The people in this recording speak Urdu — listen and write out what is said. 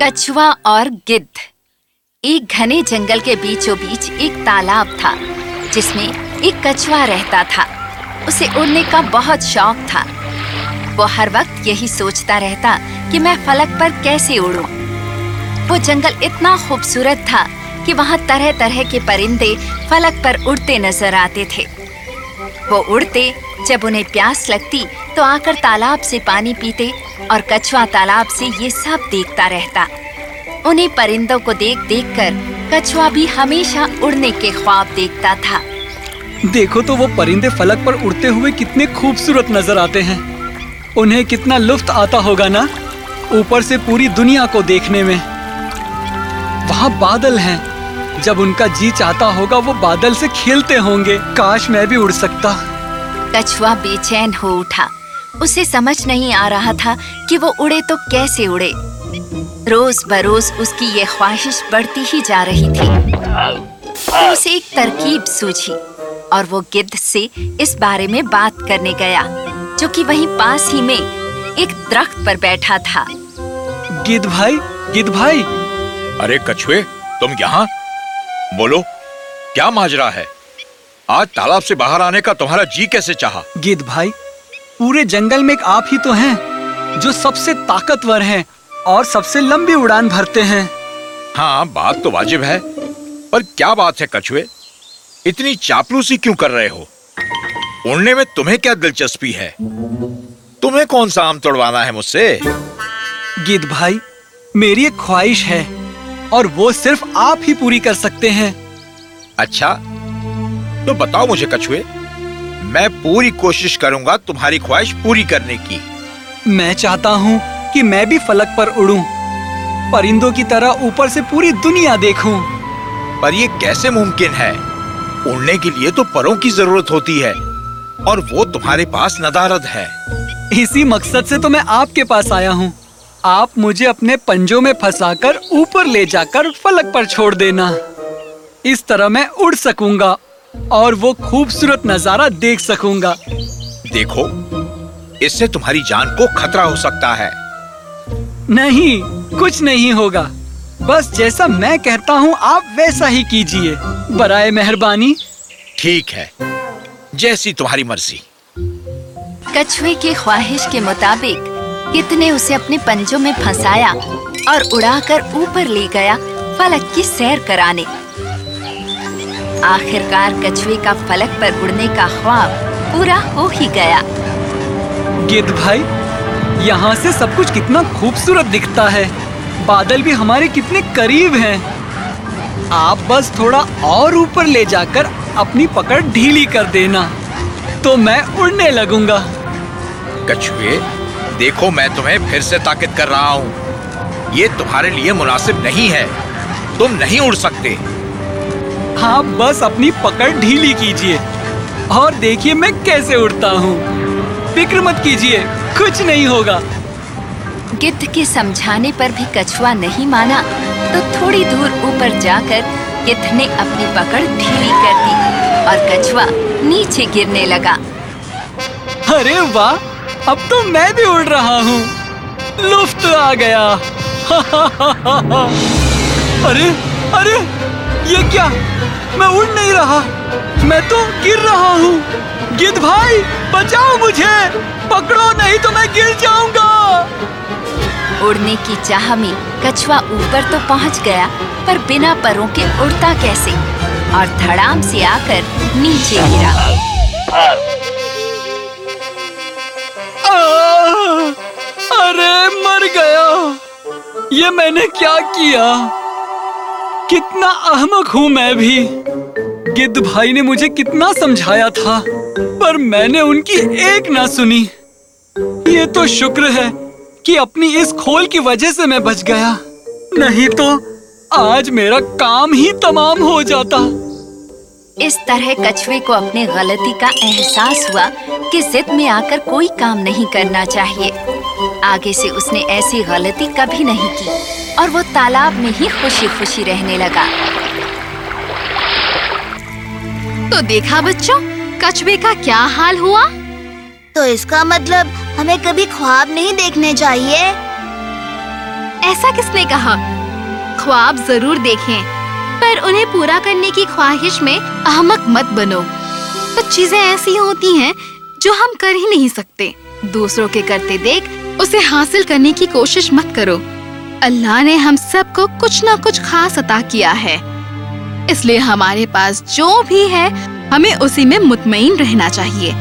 کچھوا اور گدھ۔ ایک گھنے جنگل کے بیچوں بیچ ایک تالاب تھا، جس میں ایک کچھوا رہتا تھا۔ اسے اڑنے کا بہت شوق تھا۔ وہ ہر وقت یہی سوچتا رہتا کہ میں فلک پر کیسے اڑوں۔ وہ جنگل اتنا خوبصورت تھا کہ وہاں طرح طرح کے پرندے فلک پر اڑتے نظر آتے تھے۔ وہ اڑتے، جب انہیں پیاس لگتی تو آ کر تالاب سے پانی پیتے اور کچھوا تالاب سے یہ سب دیکھتا رہتا۔ انہیں پرندوں کو دیکھ دیکھ کر کچھوا بھی ہمیشہ اڑنے کے خواب دیکھتا تھا۔ دیکھو تو وہ پرندے فلک پر اڑتے ہوئے کتنے خوبصورت نظر آتے ہیں۔ انہیں کتنا لطف آتا ہوگا نا؟ اوپر سے پوری دنیا کو دیکھنے میں۔ وہاں بادل ہیں۔ جب ان کا جی چاہتا ہوگا وہ بادل سے کھیلتے ہوں گے۔ کاش میں بھی اڑ سکتا۔ کچھوا بے چین ہو اٹھا۔ اسے سمجھ نہیں آ رہا تھا کہ وہ اڑے تو کیسے اڑے۔ روز بروز اس کی یہ خواہش بڑھتی ہی جا رہی تھی۔ اسے ایک ترکیب سوچی اور وہ گدھ سے اس بارے میں بات کرنے گیا جو کہ وہیں پاس ہی میں ایک درخت پر بیٹھا تھا۔ گدھ بھائی گدھ بھائی۔ ارے کچھوے تم یہاں؟ بولو کیا ماجرا ہے؟ آج تالاب سے باہر آنے کا تمہارا جی کیسے چاہا؟ گید بھائی پورے جنگل میں ایک آپ ہی تو ہیں جو سب سے طاقتور ہیں اور سب سے لمبی اڑان بھرتے ہیں۔ ہاں بات تو واجب ہے پر کیا بات ہے کچھوے؟ اتنی چاپلوسی کیوں کر رہے ہو؟ اڑنے میں تمہیں کیا دلچسپی ہے؟ تمہیں کون سا آم توڑوانا ہے مجھ سے؟ گید بھائی میری ایک خواہش ہے۔ اور وہ صرف آپ ہی پوری کر سکتے ہیں۔ اچھا تو بتاؤ مجھے کچھوے میں پوری کوشش کروں گا تمہاری خواہش پوری کرنے کی۔ میں چاہتا ہوں کہ میں بھی فلک پر اڑوں پرندوں کی طرح اوپر سے پوری دنیا دیکھوں۔ پر یہ کیسے ممکن ہے؟ اڑنے کے لیے تو پروں کی ضرورت ہوتی ہے اور وہ تمہارے پاس ندارد ہے۔ اسی مقصد سے تو میں آپ کے پاس آیا ہوں۔ آپ مجھے اپنے پنجوں میں پھنسا کر اوپر لے جا کر فلک پر چھوڑ دینا۔ اس طرح میں اڑ سکوں گا اور وہ خوبصورت نظارہ دیکھ سکوں گا۔ دیکھو اس سے تمہاری جان کو خطرہ ہو سکتا ہے۔ نہیں کچھ نہیں ہوگا۔ بس جیسا میں کہتا ہوں آپ ویسا ہی کیجیے برائے مہربانی۔ ٹھیک ہے جیسی تمہاری مرضی۔ کچھوے کی خواہش کے مطابق کت اسے اپنے پنجوں میں پھنسایا اور اڑا کر اوپر لے گیا فلک کی سیر کرانے۔ آخرکار کچھوے کا فلک پر اڑنے کا خواب پورا ہو ہی گیا۔ گد بھائی یہاں سے سب کچھ کتنا خوبصورت دکھتا ہے۔ بادل بھی ہمارے کتنے قریب ہیں۔ آپ بس تھوڑا اور اوپر لے جا کر اپنی پکڑ ڈھیلی کر دینا تو میں اڑنے لگوں گا۔ کچھوے دیکھو میں تمہیں پھر سے طاقت کر رہا ہوں۔ یہ تمہارے لیے مناسب نہیں ہے۔ تم نہیں اڑ سکتے۔ آپ بس اپنی پکڑ ڈھیلی کیجیے اور دیکھیے میں کیسے اڑتا ہوں۔ فکر مت کیجیے کچھ نہیں ہوگا۔ گدھ کے سمجھانے پر بھی کچھوا نہیں مانا تو تھوڑی دور اوپر جا کر گدھ نے اپنی پکڑ ڈھیلی کر دی اور کچھوا نیچے گرنے لگا۔ ارے واہ! اب تو میں بھی اڑ رہا ہوں۔ لفت آ گیا۔ ارے ارے یہ کیا؟ میں اڑ نہیں رہا۔ میں تو گر رہا ہوں۔ گد بھائی بچاؤ مجھے۔ پکڑو نہیں تو میں گر جاؤں گا۔ اڑنے کی چاہ میں کچھوا اوپر تو پہنچ گیا پر بنا پروں کے اڑتا کیسے؟ اور دھڑام سے آ کر نیچے گرا۔ ہاں۔ یہ میں نے کیا کیا؟ کتنا احمق ہوں میں بھی۔ گد بھائی نے مجھے کتنا سمجھایا تھا، پر میں نے ان کی ایک نہ سنی۔ یہ تو شکر ہے کہ اپنی اس کھول کی وجہ سے میں بچ گیا۔ نہیں تو آج میرا کام ہی تمام ہو جاتا۔ اس طرح کچھوے کو اپنی غلطی کا احساس ہوا کہ زد میں آ کر کوئی کام نہیں کرنا چاہیے۔ آگے سے اس نے ایسی غلطی کبھی نہیں کی اور وہ تالاب میں ہی خوشی خوشی رہنے لگا۔ تو دیکھا بچوں کچھوے کا کیا حال ہوا؟ تو اس کا مطلب ہمیں کبھی خواب نہیں دیکھنے چاہیے؟ ایسا کس نے کہا؟ خواب ضرور دیکھیں پر انہیں پورا کرنے کی خواہش میں احمق مت بنو۔ کچھ چیزیں ایسی ہوتی ہیں جو ہم کر ہی نہیں سکتے۔ دوسروں کے کرتے دیکھ اسے حاصل کرنے کی کوشش مت کرو۔ اللہ نے ہم سب کو کچھ نہ کچھ خاص عطا کیا ہے۔ اس لیے ہمارے پاس جو بھی ہے، ہمیں اسی میں مطمئن رہنا چاہیے۔